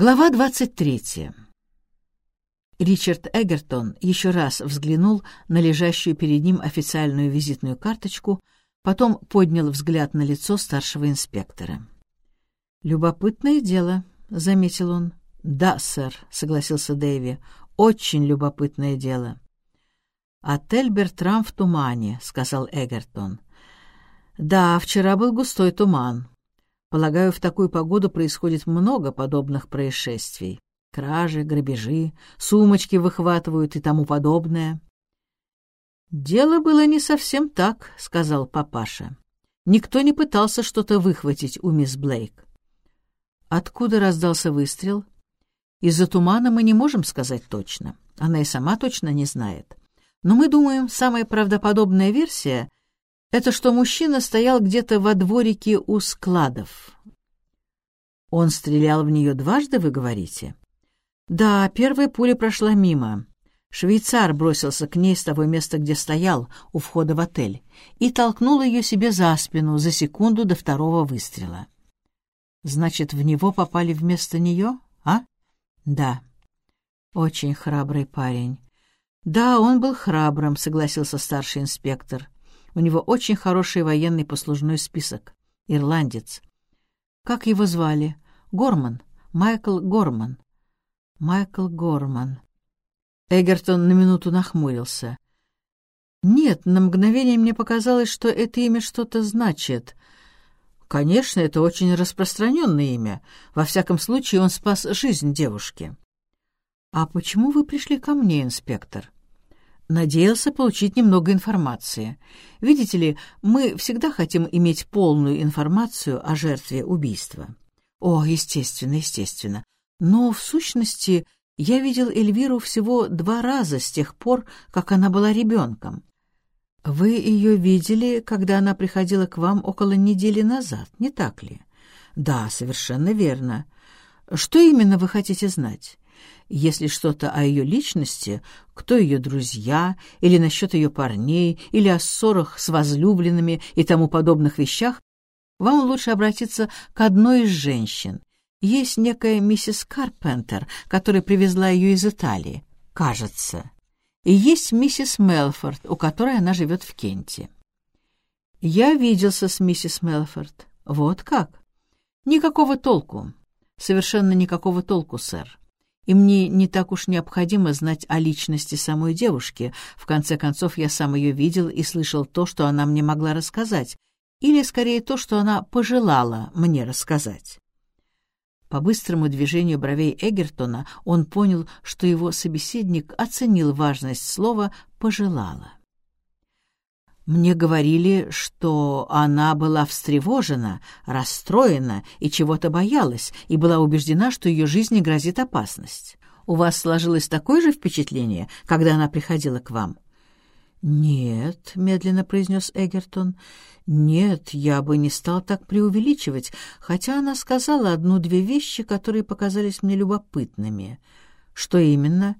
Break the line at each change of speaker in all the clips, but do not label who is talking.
Глава 23. Ричард Эгертон еще раз взглянул на лежащую перед ним официальную визитную карточку, потом поднял взгляд на лицо старшего инспектора. «Любопытное дело», — заметил он. «Да, сэр», — согласился Дэви, — «очень любопытное дело». «Отель Бертрам в тумане», — сказал Эгертон. «Да, вчера был густой туман. Полагаю, в такую погоду происходит много подобных происшествий. Кражи, грабежи, сумочки выхватывают и тому подобное. «Дело было не совсем так», — сказал папаша. «Никто не пытался что-то выхватить у мисс Блейк». Откуда раздался выстрел? Из-за тумана мы не можем сказать точно. Она и сама точно не знает. Но мы думаем, самая правдоподобная версия это что мужчина стоял где-то во дворике у складов. Он стрелял в нее дважды, вы говорите? Да, первая пуля прошла мимо. Швейцар бросился к ней с того места, где стоял, у входа в отель, и толкнул ее себе за спину за секунду до второго выстрела. Значит, в него попали вместо нее, а? Да. Очень храбрый парень. Да, он был храбрым, согласился старший инспектор. У него очень хороший военный послужной список. Ирландец. Как его звали? Горман. Майкл Горман. Майкл Горман. Эгертон на минуту нахмурился. «Нет, на мгновение мне показалось, что это имя что-то значит. Конечно, это очень распространенное имя. Во всяком случае, он спас жизнь девушки». «А почему вы пришли ко мне, инспектор?» Надеялся получить немного информации. Видите ли, мы всегда хотим иметь полную информацию о жертве убийства. О, естественно, естественно. Но, в сущности, я видел Эльвиру всего два раза с тех пор, как она была ребенком. Вы ее видели, когда она приходила к вам около недели назад, не так ли? Да, совершенно верно. Что именно вы хотите знать? Если что-то о ее личности, кто ее друзья, или насчет ее парней, или о ссорах с возлюбленными и тому подобных вещах, вам лучше обратиться к одной из женщин. Есть некая миссис Карпентер, которая привезла ее из Италии, кажется. И есть миссис Мелфорд, у которой она живет в Кенте. Я виделся с миссис Мелфорд. Вот как? Никакого толку. Совершенно никакого толку, сэр и мне не так уж необходимо знать о личности самой девушки. В конце концов, я сам ее видел и слышал то, что она мне могла рассказать, или, скорее, то, что она пожелала мне рассказать. По быстрому движению бровей Эгертона он понял, что его собеседник оценил важность слова «пожелала». Мне говорили, что она была встревожена, расстроена и чего-то боялась, и была убеждена, что ее жизни грозит опасность. У вас сложилось такое же впечатление, когда она приходила к вам? «Нет», — медленно произнес Эгертон, — «нет, я бы не стал так преувеличивать, хотя она сказала одну-две вещи, которые показались мне любопытными». «Что именно?»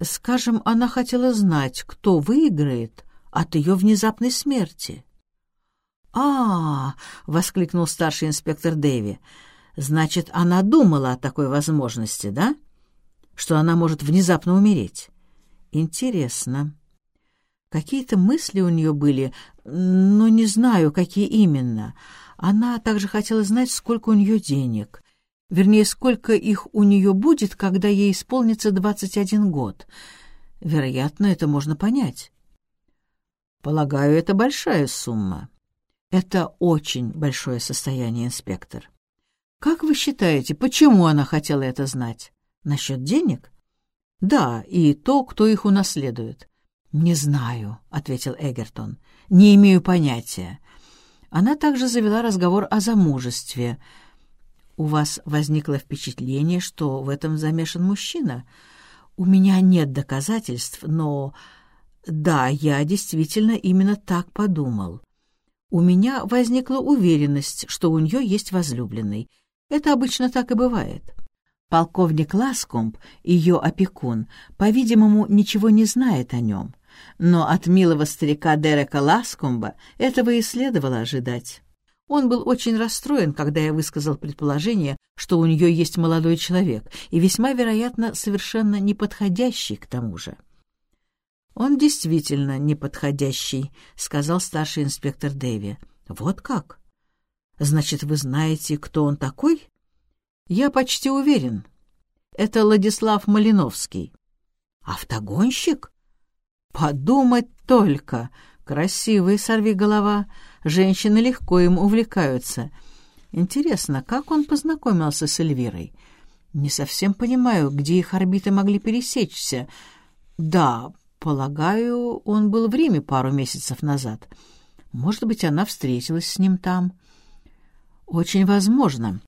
«Скажем, она хотела знать, кто выиграет, от ее внезапной смерти. «А, воскликнул старший инспектор Дэви. «Значит, она думала о такой возможности, да? Что она может внезапно умереть. Интересно. Какие-то мысли у нее были, но не знаю, какие именно. Она также хотела знать, сколько у нее денег. Вернее, сколько их у нее будет, когда ей исполнится 21 год. Вероятно, это можно понять. Полагаю, это большая сумма. Это очень большое состояние, инспектор. Как вы считаете, почему она хотела это знать? Насчет денег? Да, и то, кто их унаследует. Не знаю, ответил Эгертон. Не имею понятия. Она также завела разговор о замужестве. У вас возникло впечатление, что в этом замешан мужчина? У меня нет доказательств, но да, я действительно именно так подумал. У меня возникла уверенность, что у нее есть возлюбленный. Это обычно так и бывает. Полковник Ласкомб, ее опекун, по-видимому, ничего не знает о нем. Но от милого старика Дерека Ласкомба этого и следовало ожидать. Он был очень расстроен, когда я высказал предположение, что у нее есть молодой человек, и весьма, вероятно, совершенно неподходящий к тому же. «Он действительно неподходящий», — сказал старший инспектор Дэви. «Вот как? Значит, вы знаете, кто он такой?» «Я почти уверен. Это Владислав Малиновский». «Автогонщик?» «Подумать только! Красивый сорвиголова!» Женщины легко им увлекаются. Интересно, как он познакомился с Эльвирой? Не совсем понимаю, где их орбиты могли пересечься. Да, полагаю, он был в Риме пару месяцев назад. Может быть, она встретилась с ним там. Очень возможно.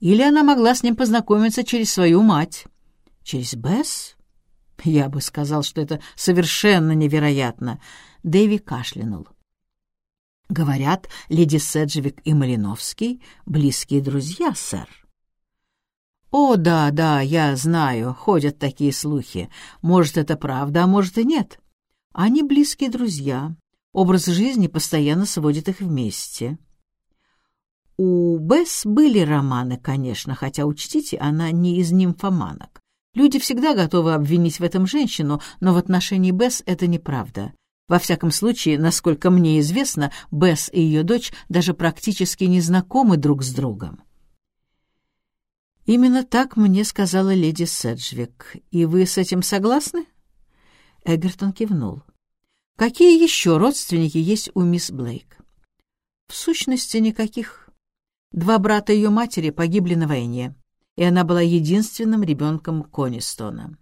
Или она могла с ним познакомиться через свою мать. Через Бесс? Я бы сказал, что это совершенно невероятно. Дэви кашлянул. Говорят, леди Седжвик и Малиновский — близкие друзья, сэр. «О, да, да, я знаю, ходят такие слухи. Может, это правда, а может и нет. Они близкие друзья. Образ жизни постоянно сводит их вместе». У Бесс были романы, конечно, хотя, учтите, она не из нимфоманок. Люди всегда готовы обвинить в этом женщину, но в отношении Бесс это неправда. Во всяком случае, насколько мне известно, Бесс и ее дочь даже практически не знакомы друг с другом. «Именно так мне сказала леди Седжвик. И вы с этим согласны?» Эгертон кивнул. «Какие еще родственники есть у мисс Блейк?» «В сущности, никаких. Два брата ее матери погибли на войне, и она была единственным ребенком Конистона.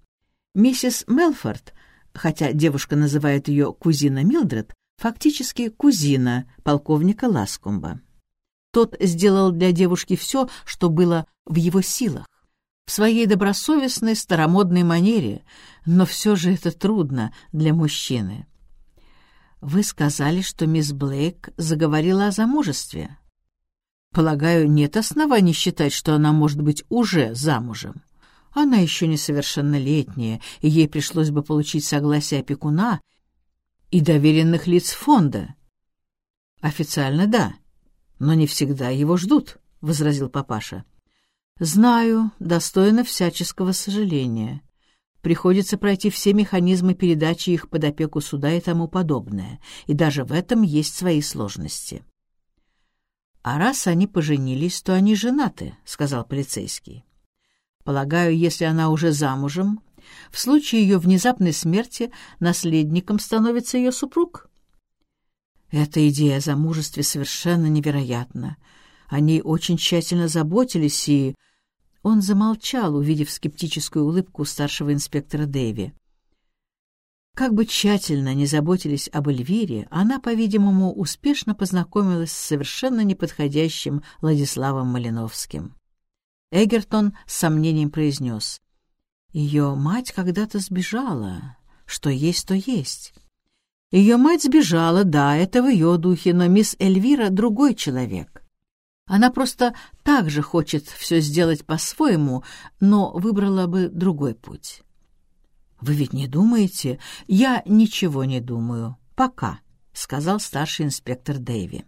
Миссис Мелфорд хотя девушка называет ее кузина Милдред, фактически кузина полковника Ласкомба. Тот сделал для девушки все, что было в его силах. В своей добросовестной старомодной манере, но все же это трудно для мужчины. «Вы сказали, что мисс Блейк заговорила о замужестве?» «Полагаю, нет оснований считать, что она может быть уже замужем». Она еще несовершеннолетняя, и ей пришлось бы получить согласие опекуна и доверенных лиц фонда. Официально да, но не всегда его ждут, — возразил папаша. Знаю, достойно всяческого сожаления. Приходится пройти все механизмы передачи их под опеку суда и тому подобное, и даже в этом есть свои сложности. «А раз они поженились, то они женаты», — сказал полицейский. Полагаю, если она уже замужем, в случае ее внезапной смерти наследником становится ее супруг. Эта идея о замужестве совершенно невероятна. О ней очень тщательно заботились, и... Он замолчал, увидев скептическую улыбку старшего инспектора Дэви. Как бы тщательно не заботились об Эльвире, она, по-видимому, успешно познакомилась с совершенно неподходящим Владиславом Малиновским. Эгертон с сомнением произнес. «Ее мать когда-то сбежала. Что есть, то есть». Ее мать сбежала, да, это в ее духе, но мисс Эльвира — другой человек. Она просто так же хочет все сделать по-своему, но выбрала бы другой путь. «Вы ведь не думаете?» «Я ничего не думаю. Пока», — сказал старший инспектор Дэйви.